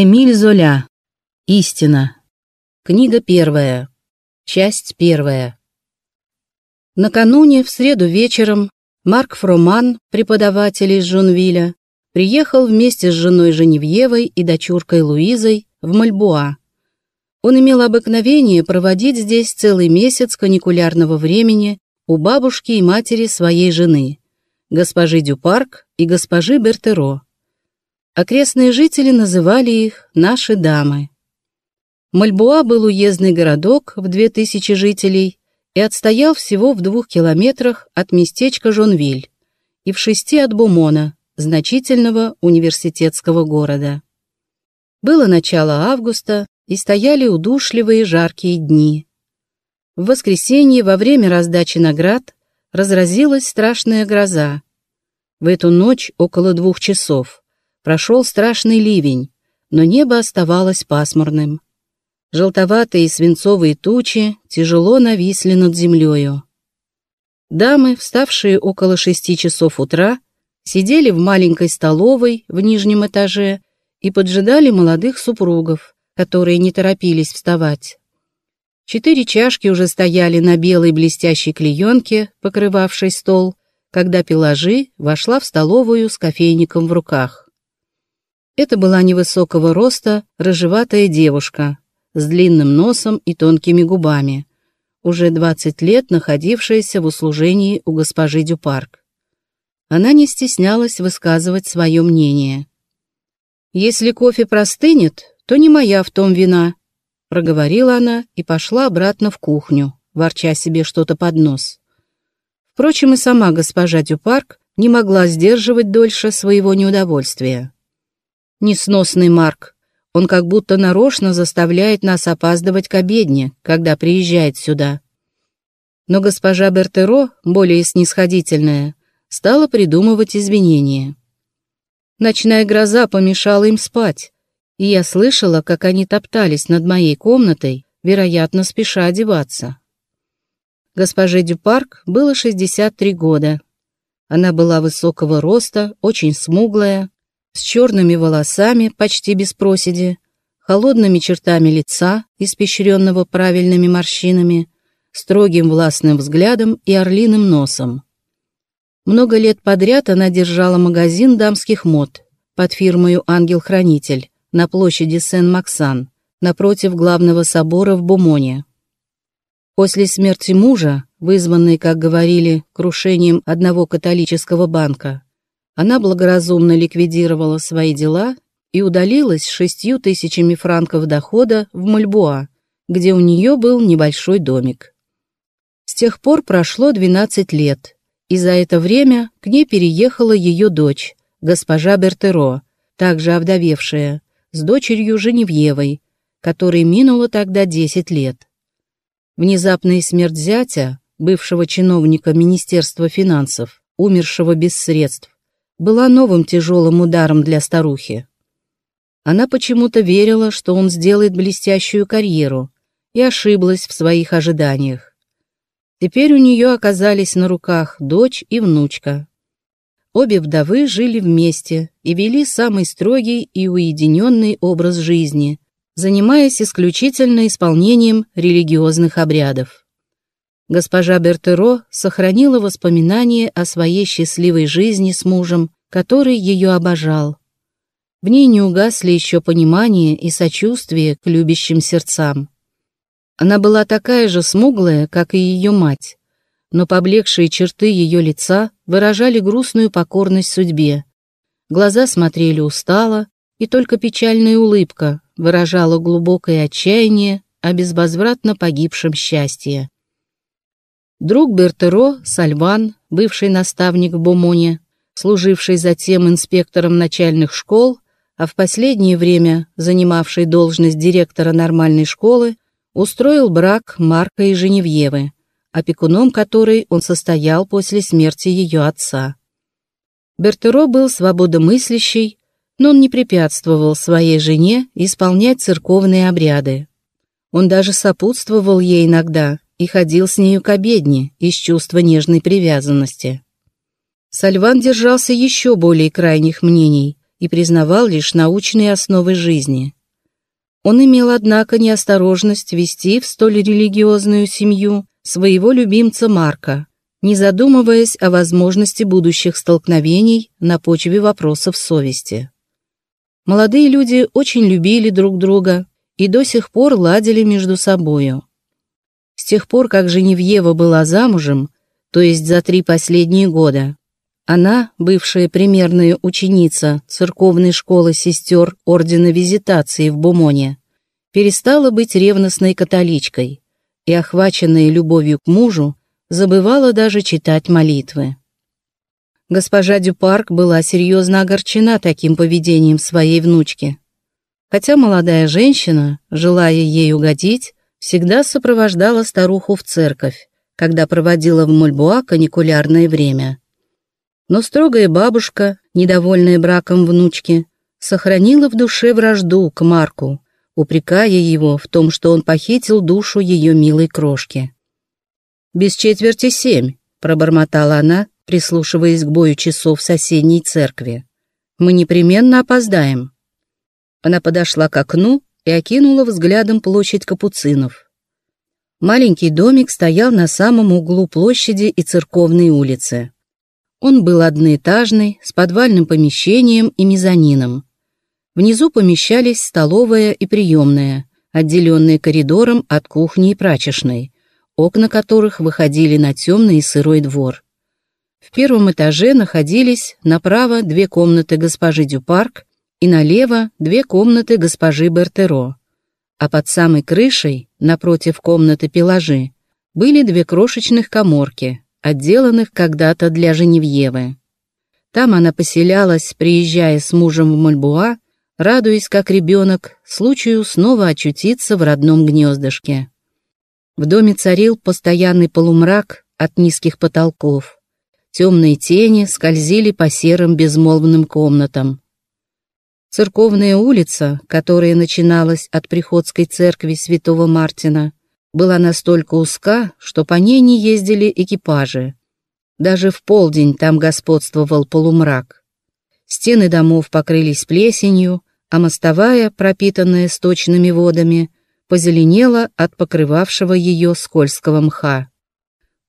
Эмиль Золя. Истина. Книга первая. Часть первая. Накануне, в среду вечером, Марк Фроман, преподаватель из Жунвиля, приехал вместе с женой Женевьевой и дочуркой Луизой в Мальбуа. Он имел обыкновение проводить здесь целый месяц каникулярного времени у бабушки и матери своей жены, госпожи Дюпарк и госпожи Бертеро. Окрестные жители называли их «наши дамы». Мальбуа был уездный городок в 2000 жителей и отстоял всего в двух километрах от местечка Жонвиль и в шести от Бумона, значительного университетского города. Было начало августа, и стояли удушливые жаркие дни. В воскресенье во время раздачи наград разразилась страшная гроза. В эту ночь около двух часов Прошел страшный ливень, но небо оставалось пасмурным. Желтоватые свинцовые тучи тяжело нависли над землею. Дамы, вставшие около шести часов утра, сидели в маленькой столовой в нижнем этаже и поджидали молодых супругов, которые не торопились вставать. Четыре чашки уже стояли на белой блестящей клеенке, покрывавшей стол, когда Пеложи вошла в столовую с кофейником в руках. Это была невысокого роста, рыжеватая девушка с длинным носом и тонкими губами, уже 20 лет находившаяся в услужении у госпожи Дюпарк. Она не стеснялась высказывать свое мнение. «Если кофе простынет, то не моя в том вина», — проговорила она и пошла обратно в кухню, ворча себе что-то под нос. Впрочем, и сама госпожа Дюпарк не могла сдерживать дольше своего неудовольствия. Несносный Марк. Он как будто нарочно заставляет нас опаздывать к обедне, когда приезжает сюда. Но госпожа Бертеро, более снисходительная, стала придумывать извинения. Ночная гроза помешала им спать, и я слышала, как они топтались над моей комнатой, вероятно, спеша одеваться. Госпоже Дюпарк было 63 года. Она была высокого роста, очень смуглая, с черными волосами, почти без проседи, холодными чертами лица, испещренного правильными морщинами, строгим властным взглядом и орлиным носом. Много лет подряд она держала магазин дамских мод под фирмою «Ангел-хранитель» на площади Сен-Максан, напротив главного собора в Бумоне. После смерти мужа, вызванной, как говорили, крушением одного католического банка, она благоразумно ликвидировала свои дела и удалилась с шестью тысячами франков дохода в Мальбуа, где у нее был небольшой домик. С тех пор прошло 12 лет, и за это время к ней переехала ее дочь, госпожа Бертеро, также овдовевшая, с дочерью Женевьевой, которой минуло тогда 10 лет. Внезапная смерть зятя, бывшего чиновника Министерства финансов, умершего без средств, была новым тяжелым ударом для старухи. Она почему-то верила, что он сделает блестящую карьеру, и ошиблась в своих ожиданиях. Теперь у нее оказались на руках дочь и внучка. Обе вдовы жили вместе и вели самый строгий и уединенный образ жизни, занимаясь исключительно исполнением религиозных обрядов. Госпожа Бертеро сохранила воспоминания о своей счастливой жизни с мужем, который ее обожал. В ней не угасли еще понимание и сочувствие к любящим сердцам. Она была такая же смуглая, как и ее мать, но поблекшие черты ее лица выражали грустную покорность судьбе. Глаза смотрели устало, и только печальная улыбка выражала глубокое отчаяние о безвозвратно погибшем счастье. Друг Бертеро, Сальван, бывший наставник в Бумоне, служивший затем инспектором начальных школ, а в последнее время занимавший должность директора нормальной школы, устроил брак Марка и Женевьевы, опекуном которой он состоял после смерти ее отца. Бертеро был свободомыслящий, но он не препятствовал своей жене исполнять церковные обряды. Он даже сопутствовал ей иногда, и ходил с нею к обедне из чувства нежной привязанности. Сальван держался еще более крайних мнений и признавал лишь научные основы жизни. Он имел, однако, неосторожность вести в столь религиозную семью своего любимца Марка, не задумываясь о возможности будущих столкновений на почве вопросов совести. Молодые люди очень любили друг друга и до сих пор ладили между собою. Тех пор, как Женевьева была замужем, то есть за три последние года, она, бывшая примерная ученица церковной школы сестер Ордена Визитации в Бумоне, перестала быть ревностной католичкой и, охваченная любовью к мужу, забывала даже читать молитвы. Госпожа Дюпарк была серьезно огорчена таким поведением своей внучки. Хотя молодая женщина, желая ей угодить, всегда сопровождала старуху в церковь, когда проводила в Мульбуа каникулярное время. Но строгая бабушка, недовольная браком внучки, сохранила в душе вражду к Марку, упрекая его в том, что он похитил душу ее милой крошки. «Без четверти семь», — пробормотала она, прислушиваясь к бою часов в соседней церкви. «Мы непременно опоздаем». Она подошла к окну и окинула взглядом площадь капуцинов. Маленький домик стоял на самом углу площади и церковной улицы. Он был одноэтажный, с подвальным помещением и мезонином. Внизу помещались столовая и приемная, отделенные коридором от кухни и прачечной, окна которых выходили на темный и сырой двор. В первом этаже находились направо две комнаты госпожи Дюпарк и налево две комнаты госпожи Бертеро, а под самой крышей, напротив комнаты Пелажи, были две крошечных коморки, отделанных когда-то для Женевьевы. Там она поселялась, приезжая с мужем в Мальбуа, радуясь как ребенок случаю снова очутиться в родном гнездышке. В доме царил постоянный полумрак от низких потолков. Темные тени скользили по серым безмолвным комнатам. Церковная улица, которая начиналась от приходской церкви святого Мартина, была настолько узка, что по ней не ездили экипажи. Даже в полдень там господствовал полумрак. Стены домов покрылись плесенью, а мостовая, пропитанная сточными водами, позеленела от покрывавшего ее скользкого мха.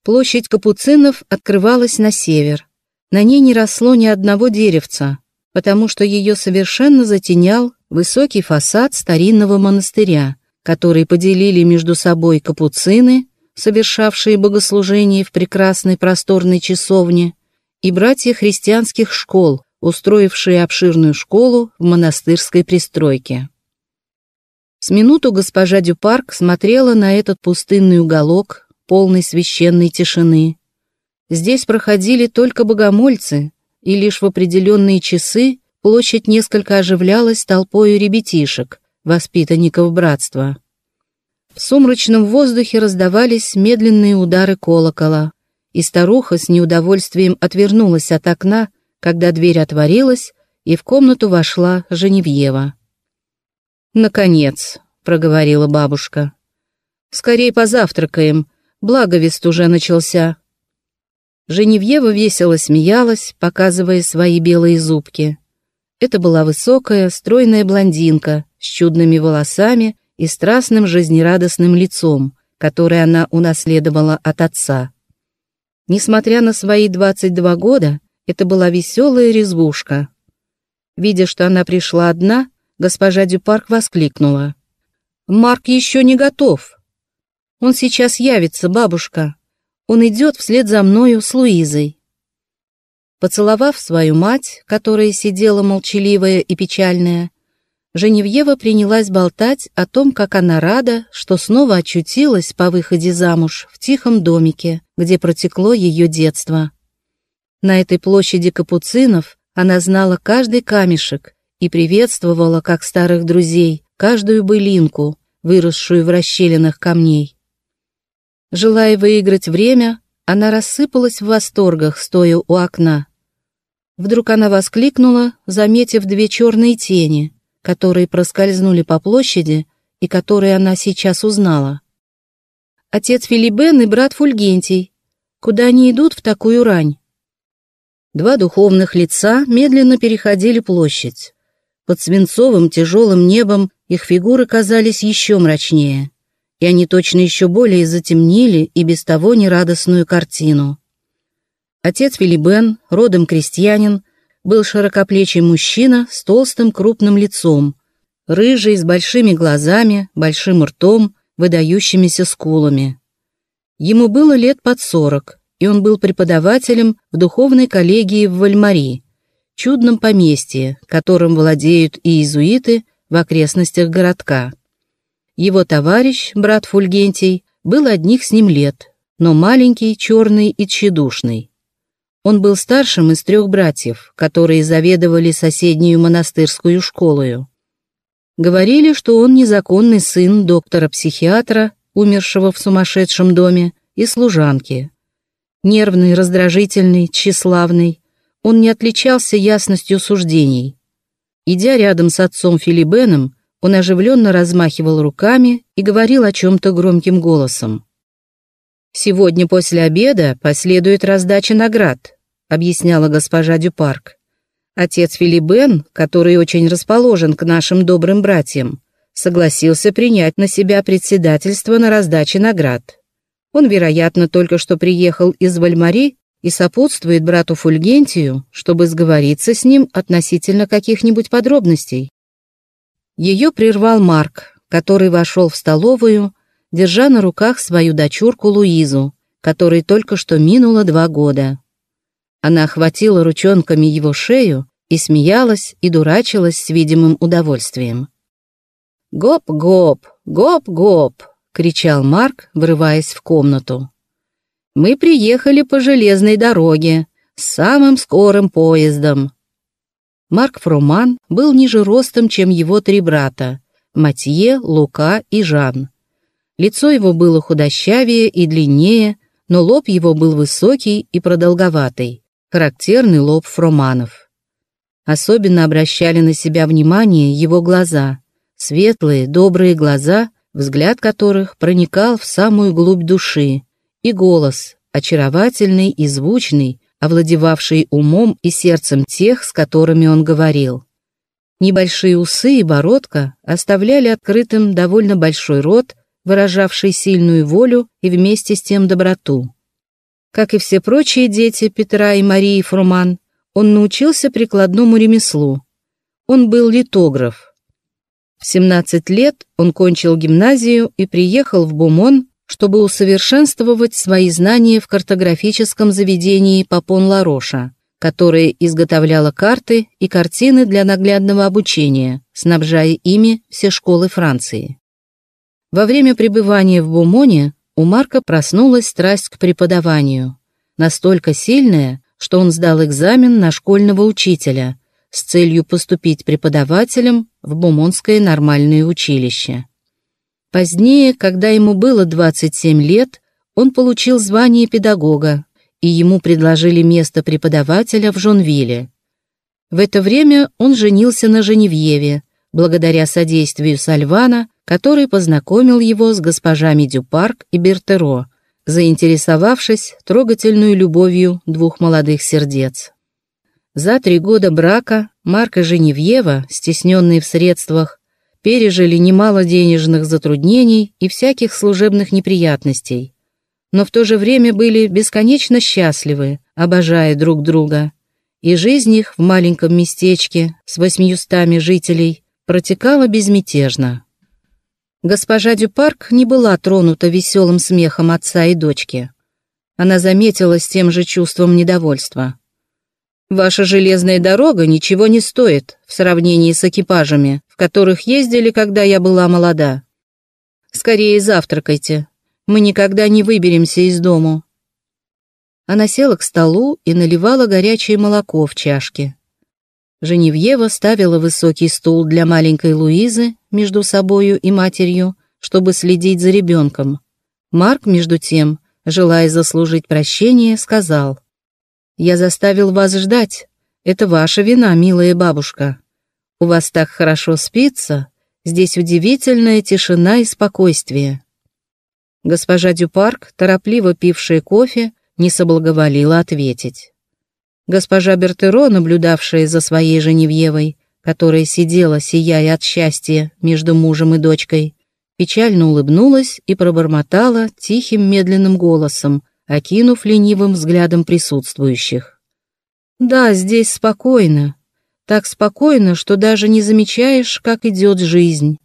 Площадь капуцинов открывалась на север. На ней не росло ни одного деревца, потому что ее совершенно затенял высокий фасад старинного монастыря, который поделили между собой капуцины, совершавшие богослужение в прекрасной просторной часовне, и братья христианских школ, устроившие обширную школу в монастырской пристройке. С минуту госпожа Дюпарк смотрела на этот пустынный уголок, полный священной тишины. Здесь проходили только богомольцы, и лишь в определенные часы площадь несколько оживлялась толпою ребятишек, воспитанников братства. В сумрачном воздухе раздавались медленные удары колокола, и старуха с неудовольствием отвернулась от окна, когда дверь отворилась, и в комнату вошла Женевьева. «Наконец», — проговорила бабушка. «Скорей позавтракаем, благовест уже начался». Женевьева весело смеялась, показывая свои белые зубки. Это была высокая, стройная блондинка с чудными волосами и страстным жизнерадостным лицом, которое она унаследовала от отца. Несмотря на свои 22 года, это была веселая резвушка. Видя, что она пришла одна, госпожа Дюпарк воскликнула. «Марк еще не готов. Он сейчас явится, бабушка. Он идет вслед за мною с Луизой». Поцеловав свою мать, которая сидела молчаливая и печальная, Женевьева принялась болтать о том, как она рада, что снова очутилась по выходе замуж в тихом домике, где протекло ее детство. На этой площади капуцинов она знала каждый камешек и приветствовала, как старых друзей, каждую былинку, выросшую в расщелинах камней. Желая выиграть время, она рассыпалась в восторгах, стоя у окна. Вдруг она воскликнула, заметив две черные тени, которые проскользнули по площади и которые она сейчас узнала. Отец Филибен и брат Фульгентий. Куда они идут в такую рань? Два духовных лица медленно переходили площадь. Под свинцовым тяжелым небом их фигуры казались еще мрачнее, и они точно еще более затемнили и без того нерадостную картину. Отец Филибен, родом крестьянин, был широкоплечий мужчина с толстым крупным лицом, рыжий, с большими глазами, большим ртом, выдающимися скулами. Ему было лет под сорок, и он был преподавателем в духовной коллегии в Вальмари, чудном поместье, которым владеют и иезуиты в окрестностях городка. Его товарищ, брат Фульгентий, был одних с ним лет, но маленький, черный и тщедушный. Он был старшим из трех братьев, которые заведовали соседнюю монастырскую школою. Говорили, что он незаконный сын доктора-психиатра, умершего в сумасшедшем доме, и служанки. Нервный, раздражительный, тщеславный, он не отличался ясностью суждений. Идя рядом с отцом Филибеном, он оживленно размахивал руками и говорил о чем-то громким голосом. «Сегодня после обеда последует раздача наград», объясняла госпожа Дюпарк. «Отец Филибен, который очень расположен к нашим добрым братьям, согласился принять на себя председательство на раздаче наград. Он, вероятно, только что приехал из Вальмари и сопутствует брату Фульгентию, чтобы сговориться с ним относительно каких-нибудь подробностей». Ее прервал Марк, который вошел в столовую, держа на руках свою дочурку Луизу, которой только что минуло два года. Она охватила ручонками его шею и смеялась и дурачилась с видимым удовольствием. «Гоп-гоп, гоп-гоп!» — кричал Марк, врываясь в комнату. «Мы приехали по железной дороге, с самым скорым поездом». Марк Фроман был ниже ростом, чем его три брата — Матье, Лука и Жан. Лицо его было худощавее и длиннее, но лоб его был высокий и продолговатый, характерный лоб фроманов. Особенно обращали на себя внимание его глаза, светлые, добрые глаза, взгляд которых проникал в самую глубь души, и голос, очаровательный и звучный, овладевавший умом и сердцем тех, с которыми он говорил. Небольшие усы и бородка оставляли открытым довольно большой рот выражавший сильную волю и вместе с тем доброту. Как и все прочие дети Петра и Марии Фруман, он научился прикладному ремеслу. Он был литограф. В 17 лет он кончил гимназию и приехал в Бумон, чтобы усовершенствовать свои знания в картографическом заведении Папон-Лароша, которое изготовляло карты и картины для наглядного обучения, снабжая ими все школы Франции. Во время пребывания в Бумоне у Марка проснулась страсть к преподаванию, настолько сильная, что он сдал экзамен на школьного учителя с целью поступить преподавателем в Бумонское нормальное училище. Позднее, когда ему было 27 лет, он получил звание педагога, и ему предложили место преподавателя в Жонвилле. В это время он женился на Женевьеве, благодаря содействию Сальвана, который познакомил его с госпожами Дюпарк и Бертеро, заинтересовавшись трогательной любовью двух молодых сердец. За три года брака Марк и Женевьева, стесненные в средствах, пережили немало денежных затруднений и всяких служебных неприятностей, но в то же время были бесконечно счастливы, обожая друг друга, и жизнь их в маленьком местечке с восьмиюстами жителей протекала безмятежно. Госпожа Дюпарк не была тронута веселым смехом отца и дочки. Она заметила с тем же чувством недовольства. «Ваша железная дорога ничего не стоит в сравнении с экипажами, в которых ездили, когда я была молода. Скорее завтракайте. Мы никогда не выберемся из дому». Она села к столу и наливала горячее молоко в чашки. Женевьева ставила высокий стул для маленькой Луизы между собою и матерью, чтобы следить за ребенком. Марк, между тем, желая заслужить прощение, сказал, «Я заставил вас ждать. Это ваша вина, милая бабушка. У вас так хорошо спится, здесь удивительная тишина и спокойствие». Госпожа Дюпарк, торопливо пившая кофе, не соблаговолила ответить. Госпожа Бертеро, наблюдавшая за своей Женевьевой, которая сидела, сияя от счастья, между мужем и дочкой, печально улыбнулась и пробормотала тихим медленным голосом, окинув ленивым взглядом присутствующих. «Да, здесь спокойно. Так спокойно, что даже не замечаешь, как идет жизнь».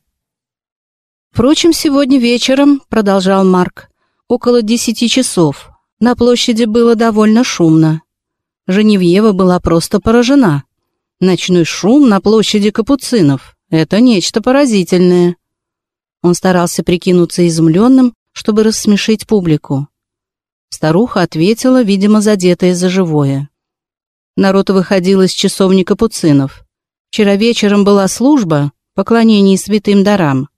«Впрочем, сегодня вечером», — продолжал Марк, — «около десяти часов. На площади было довольно шумно. Женевьева была просто поражена. Ночной шум на площади Капуцинов — это нечто поразительное». Он старался прикинуться изумленным, чтобы рассмешить публику. Старуха ответила, видимо, задетая за живое. Народ выходил из часовни Капуцинов. Вчера вечером была служба, поклонение святым дарам.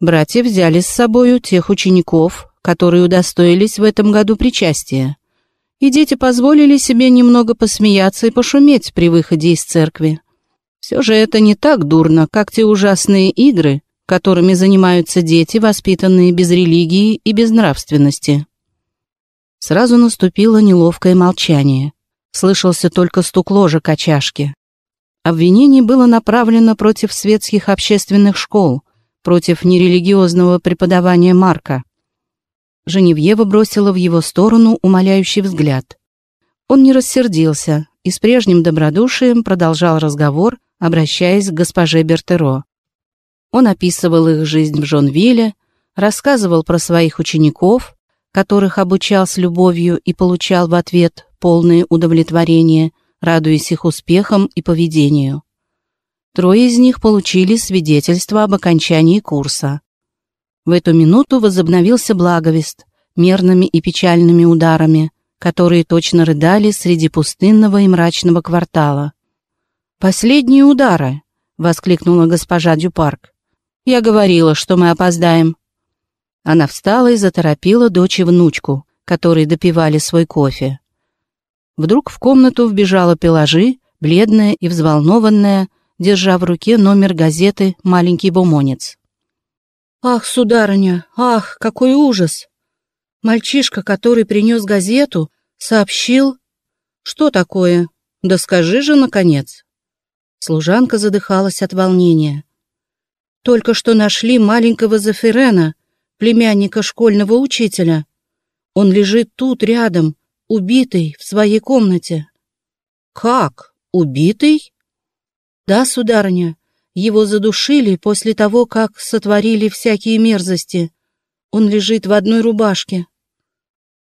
Братья взяли с собою тех учеников, которые удостоились в этом году причастия. И дети позволили себе немного посмеяться и пошуметь при выходе из церкви. Все же это не так дурно, как те ужасные игры, которыми занимаются дети, воспитанные без религии и без нравственности. Сразу наступило неловкое молчание. Слышался только стук ложек о чашке. Обвинение было направлено против светских общественных школ, против нерелигиозного преподавания Марка. Женевьева бросила в его сторону умоляющий взгляд. Он не рассердился и с прежним добродушием продолжал разговор, обращаясь к госпоже Бертеро. Он описывал их жизнь в Жонвилле, рассказывал про своих учеников, которых обучал с любовью и получал в ответ полное удовлетворение, радуясь их успехам и поведению. Трое из них получили свидетельство об окончании курса. В эту минуту возобновился благовест мерными и печальными ударами, которые точно рыдали среди пустынного и мрачного квартала. «Последние удары!» — воскликнула госпожа Дюпарк. «Я говорила, что мы опоздаем». Она встала и заторопила дочь и внучку, которые допивали свой кофе. Вдруг в комнату вбежала Пеложи, бледная и взволнованная, держа в руке номер газеты «Маленький бумонец». «Ах, сударыня, ах, какой ужас!» Мальчишка, который принес газету, сообщил... «Что такое? Да скажи же, наконец!» Служанка задыхалась от волнения. «Только что нашли маленького Зафирена, племянника школьного учителя. Он лежит тут, рядом, убитый, в своей комнате». «Как? Убитый?» «Да, сударыня, его задушили после того, как сотворили всякие мерзости. Он лежит в одной рубашке».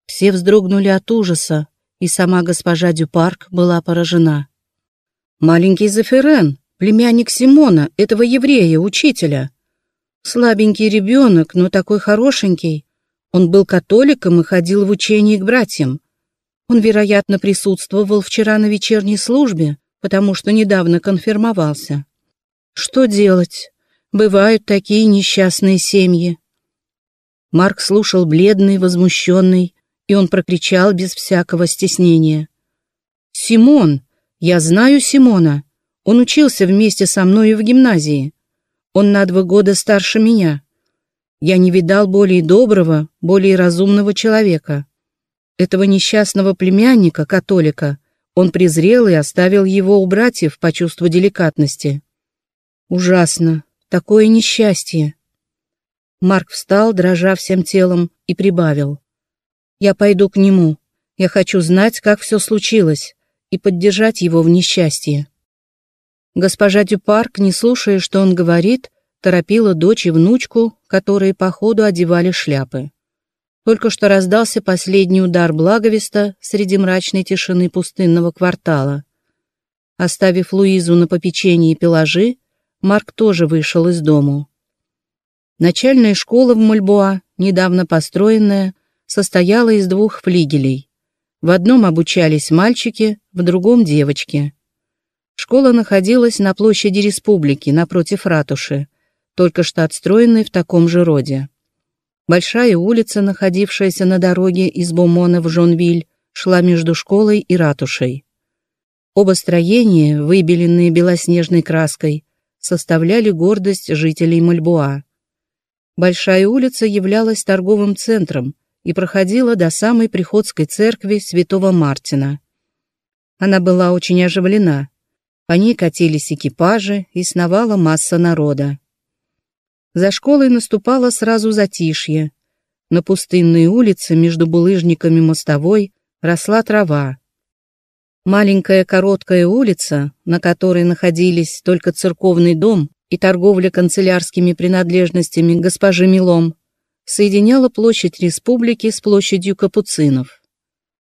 Все вздрогнули от ужаса, и сама госпожа Дюпарк была поражена. «Маленький Зефирен, племянник Симона, этого еврея, учителя. Слабенький ребенок, но такой хорошенький. Он был католиком и ходил в учение к братьям. Он, вероятно, присутствовал вчера на вечерней службе, потому что недавно конфирмовался. Что делать? Бывают такие несчастные семьи. Марк слушал бледный, возмущенный, и он прокричал без всякого стеснения. «Симон! Я знаю Симона. Он учился вместе со мной в гимназии. Он на два года старше меня. Я не видал более доброго, более разумного человека. Этого несчастного племянника, католика, он презрел и оставил его у братьев по чувству деликатности. Ужасно. Такое несчастье. Марк встал, дрожа всем телом, и прибавил. «Я пойду к нему. Я хочу знать, как все случилось, и поддержать его в несчастье». Госпожа Дюпарк, не слушая, что он говорит, торопила дочь и внучку, которые по ходу одевали шляпы. Только что раздался последний удар благовеста среди мрачной тишины пустынного квартала. Оставив Луизу на попечении пелажи, Марк тоже вышел из дому. Начальная школа в Мульбоа, недавно построенная, состояла из двух флигелей. В одном обучались мальчики, в другом — девочки. Школа находилась на площади республики, напротив ратуши, только что отстроенной в таком же роде. Большая улица, находившаяся на дороге из Бомона в Жонвиль, шла между школой и ратушей. Оба строения, выбеленные белоснежной краской, составляли гордость жителей Мальбуа. Большая улица являлась торговым центром и проходила до самой приходской церкви святого Мартина. Она была очень оживлена. По ней катились экипажи и сновала масса народа. За школой наступало сразу затишье. На пустынной улице между булыжниками мостовой росла трава. Маленькая короткая улица, на которой находились только церковный дом и торговля канцелярскими принадлежностями госпожи Милом, соединяла площадь республики с площадью капуцинов.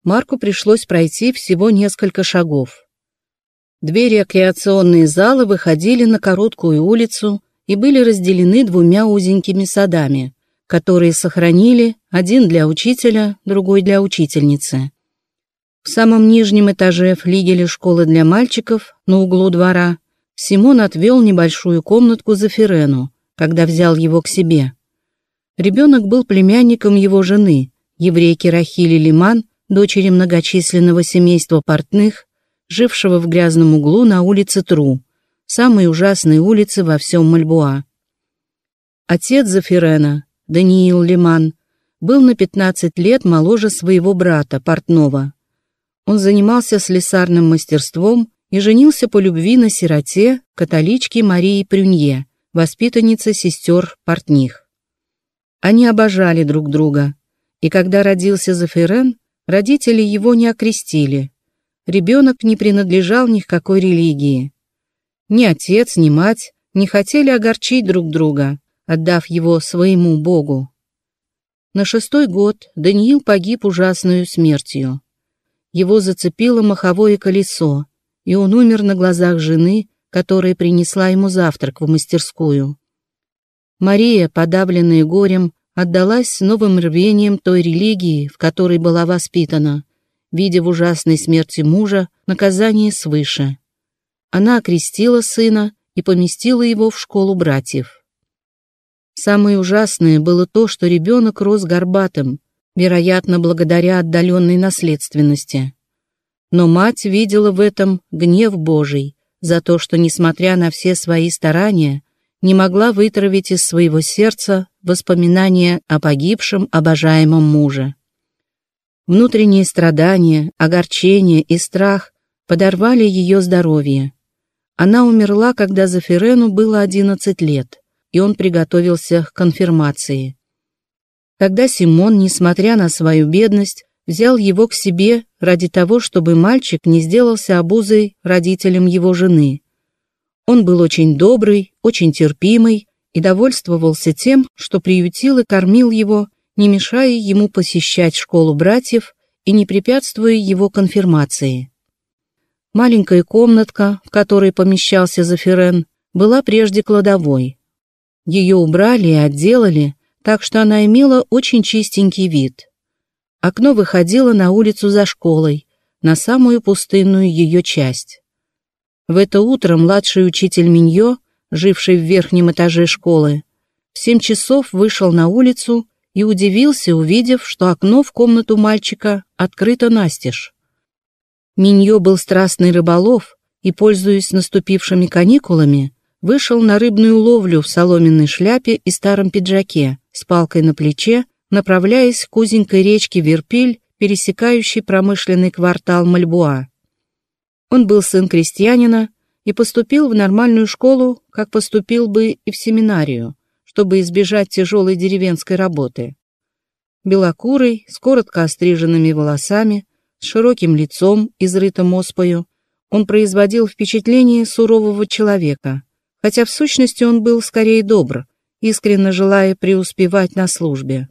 Марку пришлось пройти всего несколько шагов. Двери рекреационные залы выходили на короткую улицу и были разделены двумя узенькими садами, которые сохранили один для учителя, другой для учительницы. В самом нижнем этаже флигеля школы для мальчиков на углу двора Симон отвел небольшую комнатку за Ферену, когда взял его к себе. Ребенок был племянником его жены, еврейки Рахили Лиман, дочери многочисленного семейства портных, жившего в грязном углу на улице Тру, самой ужасной улице во всем Мальбуа. Отец Зафирена, Даниил Лиман, был на 15 лет моложе своего брата, портного. Он занимался слесарным мастерством и женился по любви на сироте, католичке Марии Прюнье, воспитаннице сестер портних. Они обожали друг друга, и когда родился Зафирен, родители его не окрестили, ребенок не принадлежал ни к какой религии. Ни отец, ни мать не хотели огорчить друг друга, отдав его своему Богу. На шестой год Даниил погиб ужасную смертью. Его зацепило маховое колесо, и он умер на глазах жены, которая принесла ему завтрак в мастерскую. Мария, подавленная горем, отдалась с новым рвением той религии, в которой была воспитана, видя в ужасной смерти мужа наказание свыше. Она окрестила сына и поместила его в школу братьев. Самое ужасное было то, что ребенок рос горбатым, вероятно, благодаря отдаленной наследственности. Но мать видела в этом гнев Божий за то, что, несмотря на все свои старания, не могла вытравить из своего сердца воспоминания о погибшем обожаемом муже. Внутренние страдания, огорчение и страх подорвали ее здоровье. Она умерла, когда Зафирену было 11 лет, и он приготовился к конфирмации. Тогда Симон, несмотря на свою бедность, взял его к себе ради того, чтобы мальчик не сделался обузой родителям его жены. Он был очень добрый, очень терпимый и довольствовался тем, что приютил и кормил его не мешая ему посещать школу братьев и не препятствуя его конфирмации. Маленькая комнатка, в которой помещался Зафирен, была прежде кладовой. Ее убрали и отделали, так что она имела очень чистенький вид. Окно выходило на улицу за школой, на самую пустынную ее часть. В это утро младший учитель Миньо, живший в верхнем этаже школы, в семь часов вышел на улицу и удивился, увидев, что окно в комнату мальчика открыто настежь. Миньо был страстный рыболов и, пользуясь наступившими каникулами, вышел на рыбную ловлю в соломенной шляпе и старом пиджаке с палкой на плече, направляясь к узенькой речке Верпиль, пересекающей промышленный квартал Мальбуа. Он был сын крестьянина и поступил в нормальную школу, как поступил бы и в семинарию, чтобы избежать тяжелой деревенской работы. Белокурый, с коротко остриженными волосами, с широким лицом, изрытым оспою, он производил впечатление сурового человека, хотя в сущности он был скорее добр, искренне желая преуспевать на службе.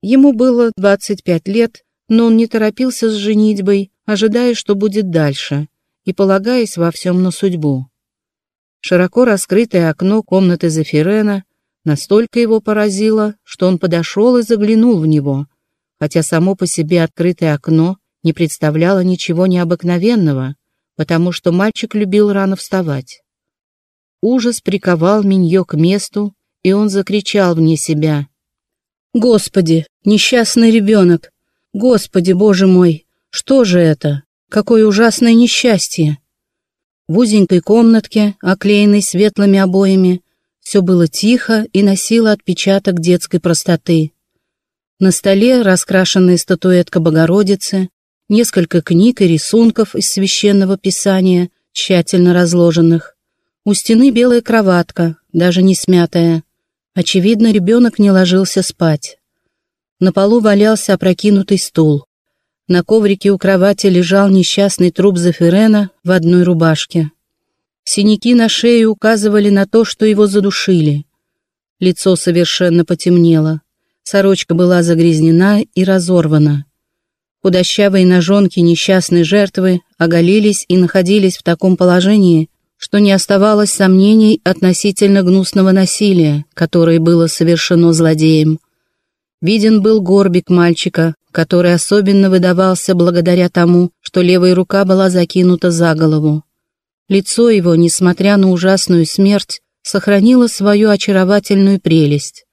Ему было 25 лет, но он не торопился с женитьбой, ожидая, что будет дальше, и полагаясь во всем на судьбу. Широко раскрытое окно комнаты Зафирена настолько его поразило, что он подошел и заглянул в него, хотя само по себе открытое окно не представляло ничего необыкновенного, потому что мальчик любил рано вставать. Ужас приковал Миньо к месту, и он закричал вне себя. «Господи, несчастный ребенок! Господи, Боже мой, что же это? Какое ужасное несчастье!» В узенькой комнатке, оклеенной светлыми обоями, все было тихо и носило отпечаток детской простоты. На столе раскрашенная статуэтка Богородицы, несколько книг и рисунков из священного писания, тщательно разложенных. У стены белая кроватка, даже не смятая. Очевидно, ребенок не ложился спать. На полу валялся опрокинутый стул. На коврике у кровати лежал несчастный труп Зафирена в одной рубашке. Синяки на шее указывали на то, что его задушили. Лицо совершенно потемнело. Сорочка была загрязнена и разорвана. Худощавые ножонки несчастной жертвы оголились и находились в таком положении, что не оставалось сомнений относительно гнусного насилия, которое было совершено злодеем. Виден был горбик мальчика, который особенно выдавался благодаря тому, что левая рука была закинута за голову. Лицо его, несмотря на ужасную смерть, сохранило свою очаровательную прелесть.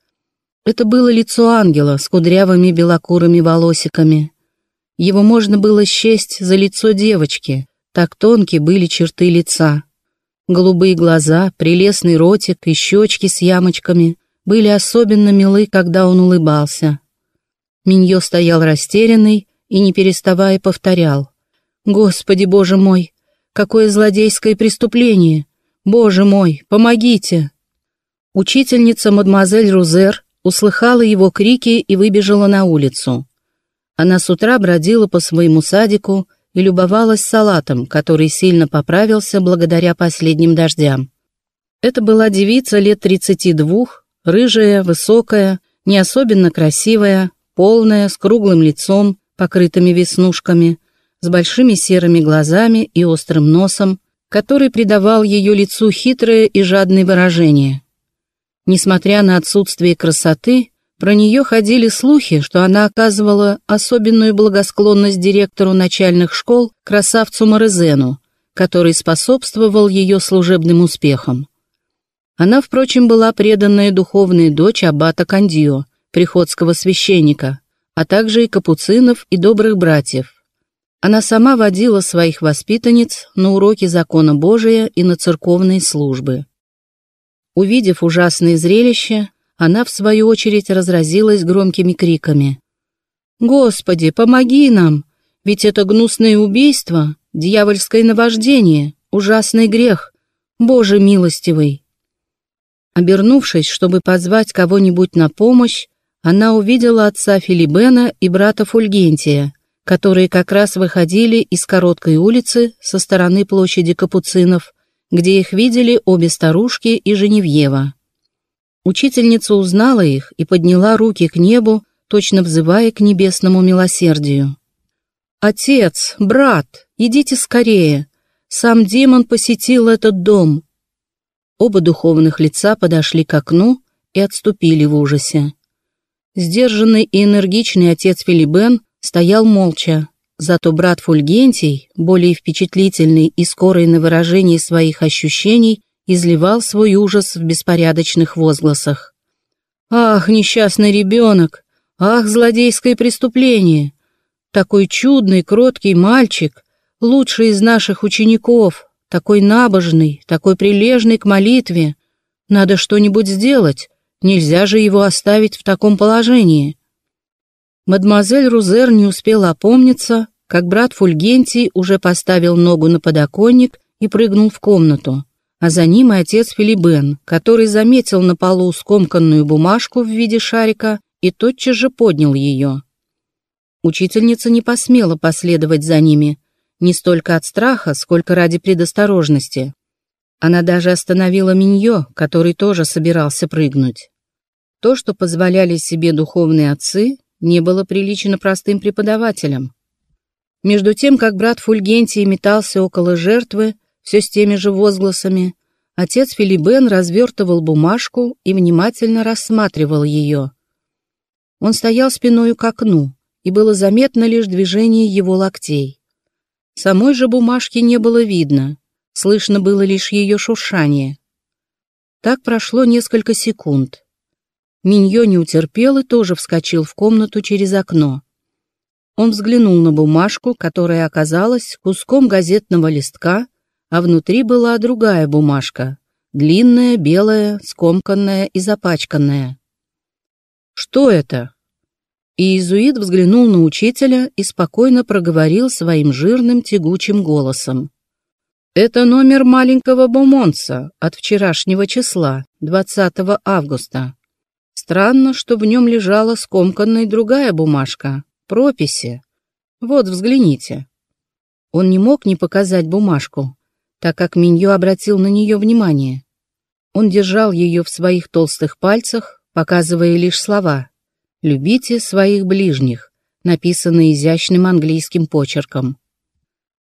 Это было лицо ангела с кудрявыми белокурыми волосиками. Его можно было счесть за лицо девочки, так тонкие были черты лица. Голубые глаза, прелестный ротик и щечки с ямочками были особенно милы, когда он улыбался. Миньо стоял растерянный и, не переставая, повторял. «Господи, Боже мой, Какое злодейское преступление! Боже мой, помогите!» Учительница мадемуазель Рузер услыхала его крики и выбежала на улицу. Она с утра бродила по своему садику и любовалась салатом, который сильно поправился благодаря последним дождям. Это была девица лет 32, рыжая, высокая, не особенно красивая, полная, с круглым лицом, покрытыми веснушками, с большими серыми глазами и острым носом, который придавал ее лицу хитрое и жадное выражение. Несмотря на отсутствие красоты, про нее ходили слухи, что она оказывала особенную благосклонность директору начальных школ красавцу Морезену, который способствовал ее служебным успехам. Она, впрочем, была преданная духовная дочь аббата Кандио, приходского священника, а также и капуцинов и добрых братьев, она сама водила своих воспитанниц на уроки закона Божия и на церковные службы. Увидев ужасное зрелище, она в свою очередь разразилась громкими криками. «Господи, помоги нам! Ведь это гнусное убийство, дьявольское наваждение, ужасный грех! Боже милостивый!» Обернувшись, чтобы позвать кого-нибудь на помощь, она увидела отца Филибена и брата Фульгентия, которые как раз выходили из короткой улицы со стороны площади Капуцинов, где их видели обе старушки и Женевьева. Учительница узнала их и подняла руки к небу, точно взывая к небесному милосердию. «Отец, брат, идите скорее! Сам демон посетил этот дом!» Оба духовных лица подошли к окну и отступили в ужасе. Сдержанный и энергичный отец Филибен стоял молча, зато брат Фульгентий, более впечатлительный и скорый на выражении своих ощущений, изливал свой ужас в беспорядочных возгласах. «Ах, несчастный ребенок! Ах, злодейское преступление! Такой чудный, кроткий мальчик, лучший из наших учеников, такой набожный, такой прилежный к молитве. Надо что-нибудь сделать, нельзя же его оставить в таком положении». Мадемуазель Рузер не успела опомниться, как брат Фульгентий уже поставил ногу на подоконник и прыгнул в комнату, а за ним и отец Филибен, который заметил на полу скомканную бумажку в виде шарика и тотчас же поднял ее. Учительница не посмела последовать за ними, не столько от страха, сколько ради предосторожности. Она даже остановила Миньо, который тоже собирался прыгнуть. То, что позволяли себе духовные отцы, не было прилично простым преподавателям. Между тем, как брат Фульгентий метался около жертвы, все с теми же возгласами, отец Филибен развертывал бумажку и внимательно рассматривал ее. Он стоял спиною к окну, и было заметно лишь движение его локтей. Самой же бумажки не было видно, слышно было лишь ее шуршание. Так прошло несколько секунд. Миньо не утерпел и тоже вскочил в комнату через окно. Он взглянул на бумажку, которая оказалась куском газетного листка, а внутри была другая бумажка, длинная, белая, скомканная и запачканная. «Что это?» Иезуит взглянул на учителя и спокойно проговорил своим жирным тягучим голосом. «Это номер маленького бумонца от вчерашнего числа, 20 августа. Странно, что в нем лежала скомканная другая бумажка, прописи. Вот, взгляните». Он не мог не показать бумажку, так как Миньо обратил на нее внимание. Он держал ее в своих толстых пальцах, показывая лишь слова «Любите своих ближних», написанные изящным английским почерком.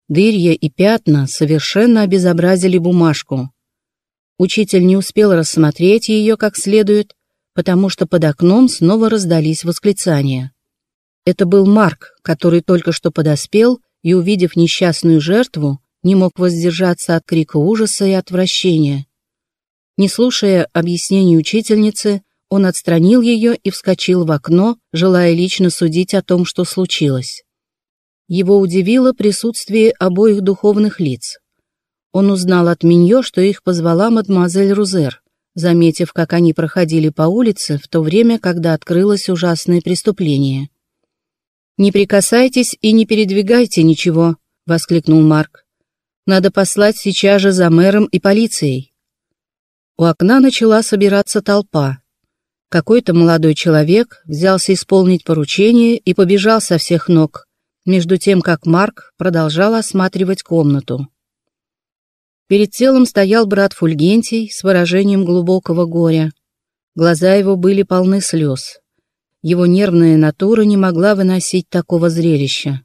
Дырья и пятна совершенно обезобразили бумажку. Учитель не успел рассмотреть ее как следует, потому что под окном снова раздались восклицания. Это был Марк, который только что подоспел и, увидев несчастную жертву, не мог воздержаться от крика ужаса и отвращения. Не слушая объяснений учительницы, он отстранил ее и вскочил в окно, желая лично судить о том, что случилось. Его удивило присутствие обоих духовных лиц. Он узнал от Миньо, что их позвала мадемуазель Рузер, заметив, как они проходили по улице в то время, когда открылось ужасное преступление. «Не прикасайтесь и не передвигайте ничего», — воскликнул Марк. «Надо послать сейчас же за мэром и полицией». У окна начала собираться толпа. Какой-то молодой человек взялся исполнить поручение и побежал со всех ног, между тем как Марк продолжал осматривать комнату. Перед телом стоял брат Фульгентий с выражением глубокого горя. Глаза его были полны слез. Его нервная натура не могла выносить такого зрелища.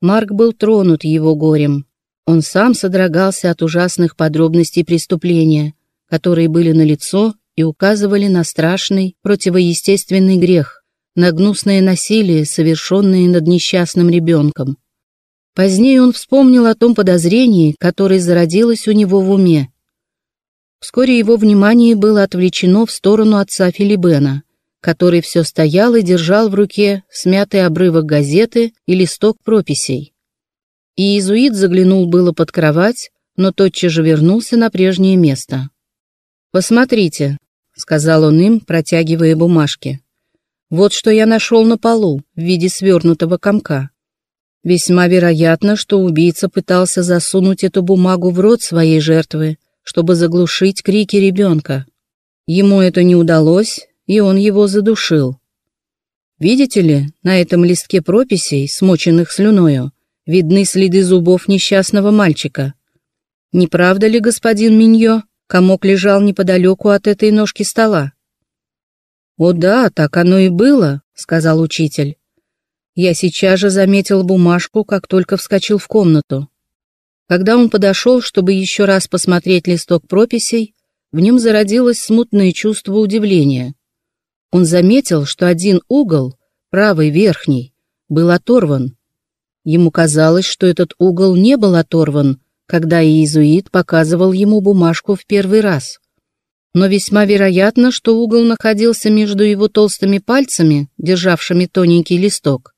Марк был тронут его горем. Он сам содрогался от ужасных подробностей преступления, которые были налицо и указывали на страшный, противоестественный грех, на гнусное насилие, совершенное над несчастным ребенком. Позднее он вспомнил о том подозрении, которое зародилось у него в уме. Вскоре его внимание было отвлечено в сторону отца Филибена, который все стоял и держал в руке смятый обрывок газеты и листок прописей. И иезуит заглянул было под кровать, но тотчас же вернулся на прежнее место. «Посмотрите», — сказал он им, протягивая бумажки. «Вот что я нашел на полу в виде свернутого комка. Весьма вероятно, что убийца пытался засунуть эту бумагу в рот своей жертвы, чтобы заглушить крики ребенка. Ему это не удалось, и он его задушил. Видите ли, на этом листке прописей, смоченных слюною, видны следы зубов несчастного мальчика. Не правда ли, господин Миньо?» Комок лежал неподалеку от этой ножки стола. «О да, так оно и было», — сказал учитель. Я сейчас же заметил бумажку, как только вскочил в комнату. Когда он подошел, чтобы еще раз посмотреть листок прописей, в нем зародилось смутное чувство удивления. Он заметил, что один угол, правый верхний, был оторван. Ему казалось, что этот угол не был оторван, когда иезуит показывал ему бумажку в первый раз. Но весьма вероятно, что угол находился между его толстыми пальцами, державшими тоненький листок.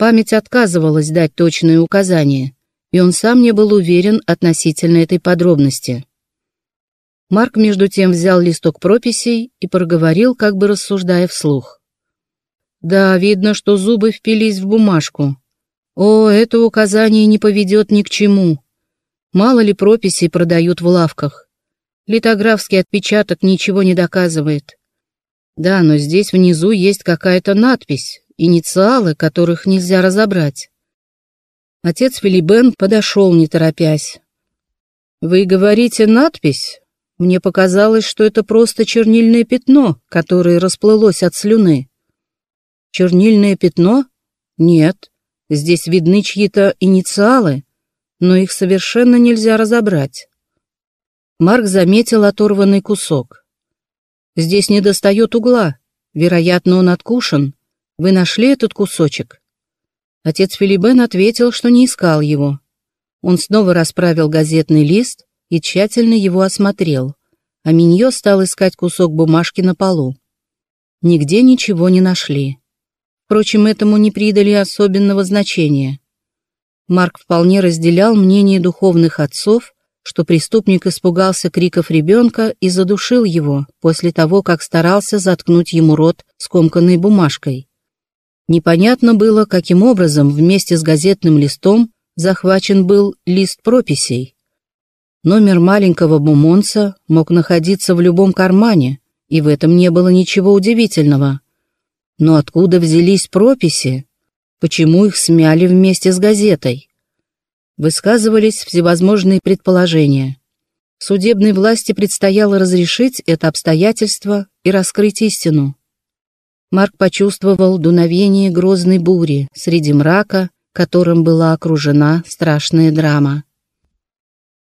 Память отказывалась дать точные указания, и он сам не был уверен относительно этой подробности. Марк между тем взял листок прописей и проговорил, как бы рассуждая вслух. «Да, видно, что зубы впились в бумажку. О, это указание не поведет ни к чему. Мало ли прописей продают в лавках. Литографский отпечаток ничего не доказывает. Да, но здесь внизу есть какая-то надпись, инициалы, которых нельзя разобрать. Отец Филибен подошел, не торопясь. «Вы говорите надпись? Мне показалось, что это просто чернильное пятно, которое расплылось от слюны». «Чернильное пятно? Нет. Здесь видны чьи-то инициалы но их совершенно нельзя разобрать. Марк заметил оторванный кусок. «Здесь не достает угла. Вероятно, он откушен. Вы нашли этот кусочек?» Отец Филибен ответил, что не искал его. Он снова расправил газетный лист и тщательно его осмотрел, а Миньо стал искать кусок бумажки на полу. Нигде ничего не нашли. Впрочем, этому не придали особенного значения. Марк вполне разделял мнение духовных отцов, что преступник испугался криков ребенка и задушил его после того, как старался заткнуть ему рот скомканной бумажкой. Непонятно было, каким образом вместе с газетным листом захвачен был лист прописей. Номер маленького бумонца мог находиться в любом кармане, и в этом не было ничего удивительного. Но откуда взялись прописи? Почему их смяли вместе с газетой? Высказывались всевозможные предположения. Судебной власти предстояло разрешить это обстоятельство и раскрыть истину. Марк почувствовал дуновение грозной бури среди мрака, которым была окружена страшная драма.